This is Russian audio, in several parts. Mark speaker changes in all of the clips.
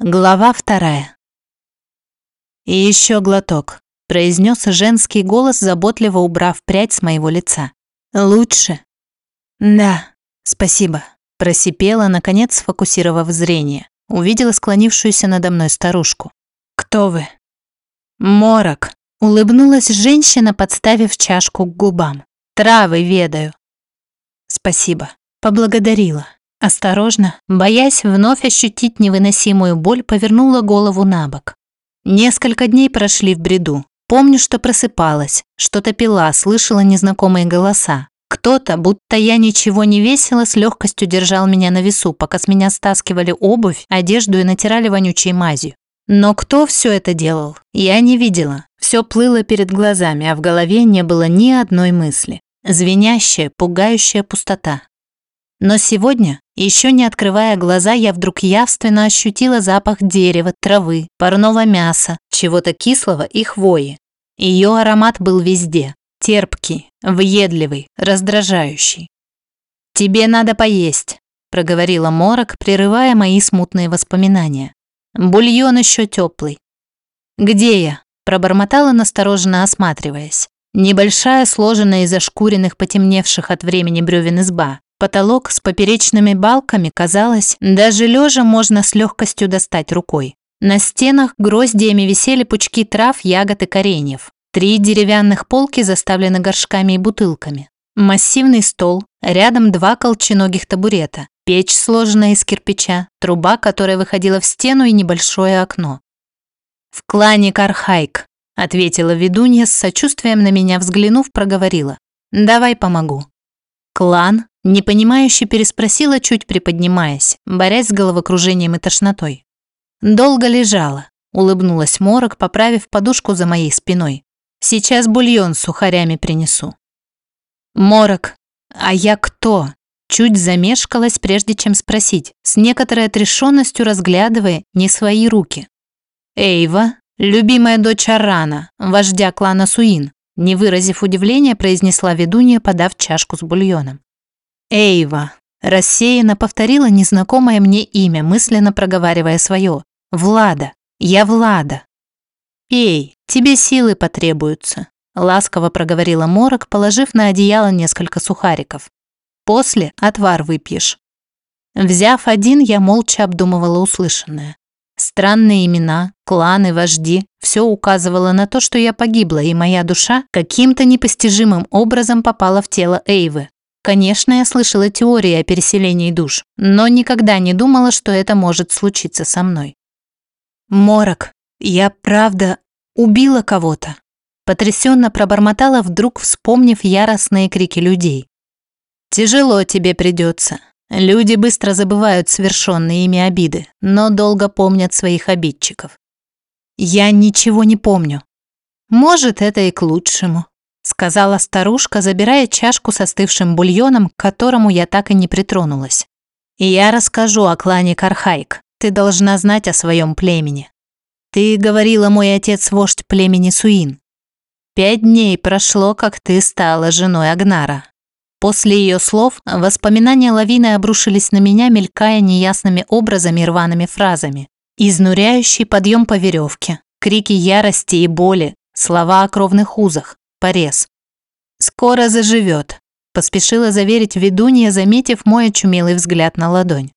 Speaker 1: Глава вторая. «И еще глоток», – произнес женский голос, заботливо убрав прядь с моего лица. «Лучше?» «Да, спасибо», – просипела, наконец сфокусировав зрение. Увидела склонившуюся надо мной старушку. «Кто вы?» «Морок», – улыбнулась женщина, подставив чашку к губам. «Травы ведаю». «Спасибо», – поблагодарила. Осторожно, боясь вновь ощутить невыносимую боль, повернула голову на бок. Несколько дней прошли в бреду. Помню, что просыпалась, что-то пила, слышала незнакомые голоса. Кто-то, будто я ничего не весила, с легкостью держал меня на весу, пока с меня стаскивали обувь, одежду и натирали вонючей мазью. Но кто все это делал, я не видела. Все плыло перед глазами, а в голове не было ни одной мысли. Звенящая, пугающая пустота. Но сегодня, еще не открывая глаза, я вдруг явственно ощутила запах дерева, травы, парного мяса, чего-то кислого и хвои. Ее аромат был везде. Терпкий, въедливый, раздражающий. «Тебе надо поесть», – проговорила Морок, прерывая мои смутные воспоминания. «Бульон еще теплый». «Где я?» – пробормотала, настороженно осматриваясь. Небольшая, сложенная из ошкуренных, потемневших от времени бревен изба. Потолок с поперечными балками, казалось, даже лежа можно с легкостью достать рукой. На стенах гроздьями висели пучки трав, ягод и кореньев. Три деревянных полки заставлены горшками и бутылками. Массивный стол, рядом два колченогих табурета, печь, сложенная из кирпича, труба, которая выходила в стену и небольшое окно. «В клане Кархайк», – ответила ведунья с сочувствием на меня взглянув, проговорила. «Давай помогу». «Клан?» Непонимающе переспросила, чуть приподнимаясь, борясь с головокружением и тошнотой. Долго лежала, улыбнулась Морок, поправив подушку за моей спиной. Сейчас бульон с сухарями принесу. Морок, а я кто? Чуть замешкалась, прежде чем спросить, с некоторой отрешенностью разглядывая не свои руки. Эйва, любимая дочь Арана, вождя клана Суин, не выразив удивления, произнесла ведунья, подав чашку с бульоном. Эйва. Рассеянно повторила незнакомое мне имя, мысленно проговаривая свое. Влада. Я Влада. Пей, тебе силы потребуются. Ласково проговорила Морок, положив на одеяло несколько сухариков. После отвар выпьешь. Взяв один, я молча обдумывала услышанное. Странные имена, кланы, вожди – все указывало на то, что я погибла, и моя душа каким-то непостижимым образом попала в тело Эйвы. Конечно, я слышала теории о переселении душ, но никогда не думала, что это может случиться со мной. Морок, я правда убила кого-то. Потрясенно пробормотала, вдруг вспомнив яростные крики людей. Тяжело тебе придется. Люди быстро забывают совершенные ими обиды, но долго помнят своих обидчиков. Я ничего не помню. Может, это и к лучшему сказала старушка, забирая чашку с остывшим бульоном, к которому я так и не притронулась. И я расскажу о клане Кархайк. Ты должна знать о своем племени. Ты говорила, мой отец вождь племени Суин. Пять дней прошло, как ты стала женой Агнара. После ее слов воспоминания лавины обрушились на меня, мелькая неясными образами и рваными фразами. Изнуряющий подъем по веревке, крики ярости и боли, слова о кровных узах, порез. «Скоро заживет», – поспешила заверить ведунья, заметив мой очумелый взгляд на ладонь.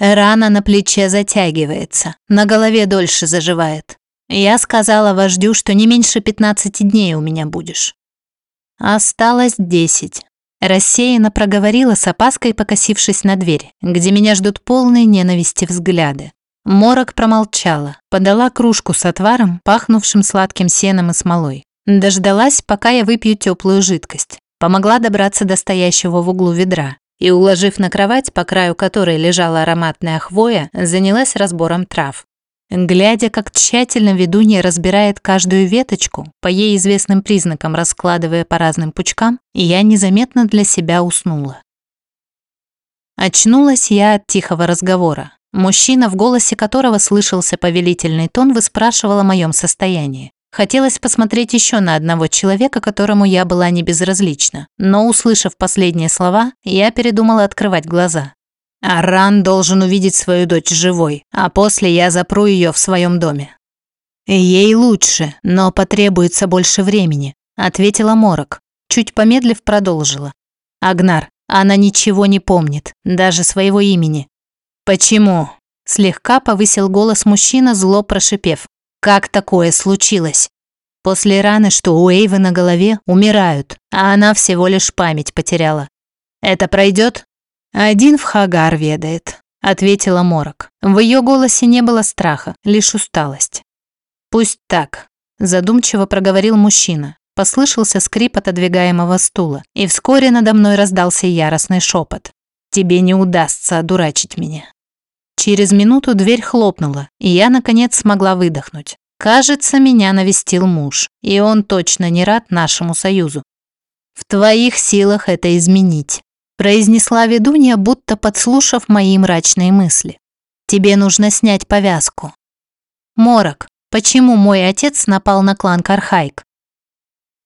Speaker 1: Рана на плече затягивается, на голове дольше заживает. Я сказала вождю, что не меньше 15 дней у меня будешь. Осталось 10. Рассеянно проговорила с опаской, покосившись на дверь, где меня ждут полные ненависти взгляды. Морок промолчала, подала кружку с отваром, пахнувшим сладким сеном и смолой. Дождалась, пока я выпью теплую жидкость. Помогла добраться до стоящего в углу ведра. И, уложив на кровать, по краю которой лежала ароматная хвоя, занялась разбором трав. Глядя, как тщательно ведунья разбирает каждую веточку, по ей известным признакам раскладывая по разным пучкам, я незаметно для себя уснула. Очнулась я от тихого разговора. Мужчина, в голосе которого слышался повелительный тон, выспрашивал о моем состоянии. Хотелось посмотреть еще на одного человека, которому я была не безразлична, но, услышав последние слова, я передумала открывать глаза. Аран должен увидеть свою дочь живой, а после я запру ее в своем доме. Ей лучше, но потребуется больше времени, ответила Морок. Чуть помедлив продолжила. Агнар, она ничего не помнит, даже своего имени. Почему? Слегка повысил голос мужчина, зло прошипев. Как такое случилось? После раны, что у Эйвы на голове, умирают, а она всего лишь память потеряла. Это пройдет? Один в Хагар ведает, ответила Морок. В ее голосе не было страха, лишь усталость. Пусть так, задумчиво проговорил мужчина. Послышался скрип отодвигаемого стула, и вскоре надо мной раздался яростный шепот. «Тебе не удастся одурачить меня». Через минуту дверь хлопнула, и я, наконец, смогла выдохнуть. Кажется, меня навестил муж, и он точно не рад нашему союзу. В твоих силах это изменить, произнесла ведунья, будто подслушав мои мрачные мысли. Тебе нужно снять повязку. Морок, почему мой отец напал на клан Кархайк?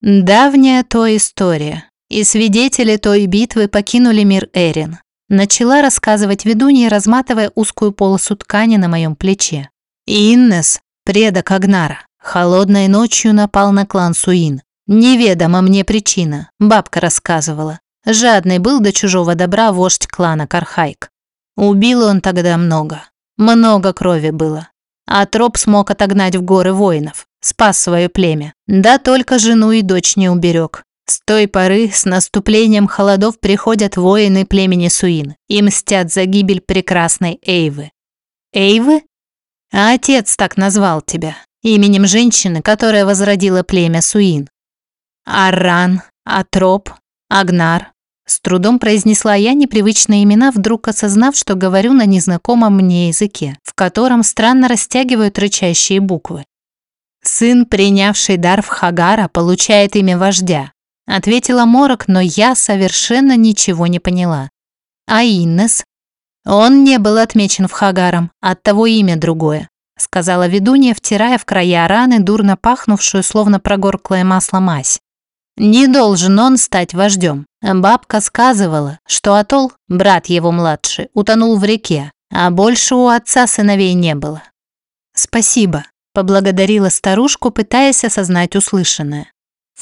Speaker 1: Давняя то история, и свидетели той битвы покинули мир Эрин. Начала рассказывать ведунья, разматывая узкую полосу ткани на моем плече. Иннес, предок Агнара, холодной ночью напал на клан Суин. Неведома мне причина, бабка рассказывала. Жадный был до чужого добра вождь клана Кархайк. Убил он тогда много. Много крови было. А троп смог отогнать в горы воинов спас свое племя. Да только жену и дочь не уберег. С той поры, с наступлением холодов, приходят воины племени Суин и мстят за гибель прекрасной Эйвы. Эйвы? А отец так назвал тебя, именем женщины, которая возродила племя Суин. Аран, Атроп, Агнар. С трудом произнесла я непривычные имена, вдруг осознав, что говорю на незнакомом мне языке, в котором странно растягивают рычащие буквы. «Сын, принявший дар в Хагара, получает имя вождя», ответила Морок, но я совершенно ничего не поняла. «А Иннес?» «Он не был отмечен в Хагаром, оттого имя другое», сказала ведунья, втирая в края раны дурно пахнувшую, словно прогорклое масло мазь. «Не должен он стать вождем. Бабка сказывала, что Атол, брат его младший, утонул в реке, а больше у отца сыновей не было». «Спасибо», Поблагодарила старушку, пытаясь осознать услышанное.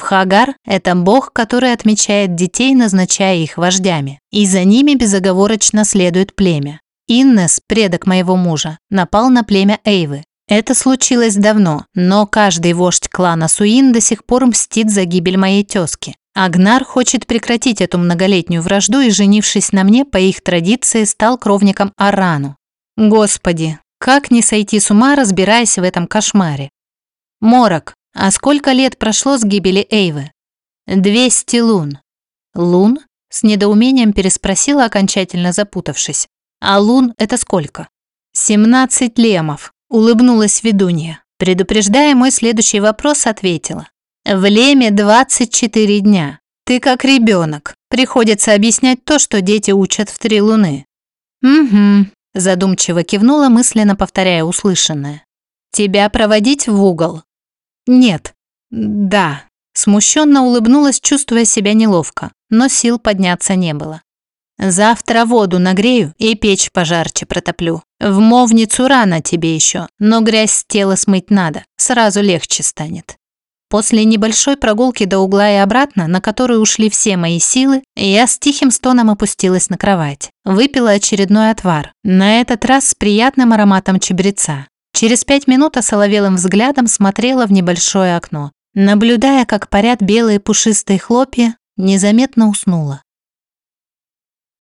Speaker 1: В Хагар – это бог, который отмечает детей, назначая их вождями, и за ними безоговорочно следует племя. Иннес, предок моего мужа, напал на племя Эйвы. Это случилось давно, но каждый вождь клана Суин до сих пор мстит за гибель моей тезки. Агнар хочет прекратить эту многолетнюю вражду и, женившись на мне, по их традиции, стал кровником Арану. Господи, как не сойти с ума, разбираясь в этом кошмаре? Морок, а сколько лет прошло с гибели Эйвы? Двести лун. Лун? С недоумением переспросила, окончательно запутавшись. А лун это сколько? Семнадцать лемов, улыбнулась ведунья. Предупреждая мой следующий вопрос, ответила. В леме двадцать четыре дня. Ты как ребенок. Приходится объяснять то, что дети учат в три луны. Угу, Задумчиво кивнула, мысленно повторяя услышанное. «Тебя проводить в угол?» «Нет». «Да». Смущенно улыбнулась, чувствуя себя неловко, но сил подняться не было. «Завтра воду нагрею и печь пожарче протоплю. В мовницу рано тебе еще, но грязь с тела смыть надо, сразу легче станет». После небольшой прогулки до угла и обратно, на которую ушли все мои силы, я с тихим стоном опустилась на кровать. Выпила очередной отвар, на этот раз с приятным ароматом чабреца. Через пять минут осоловелым взглядом смотрела в небольшое окно. Наблюдая, как парят белые пушистые хлопья, незаметно уснула.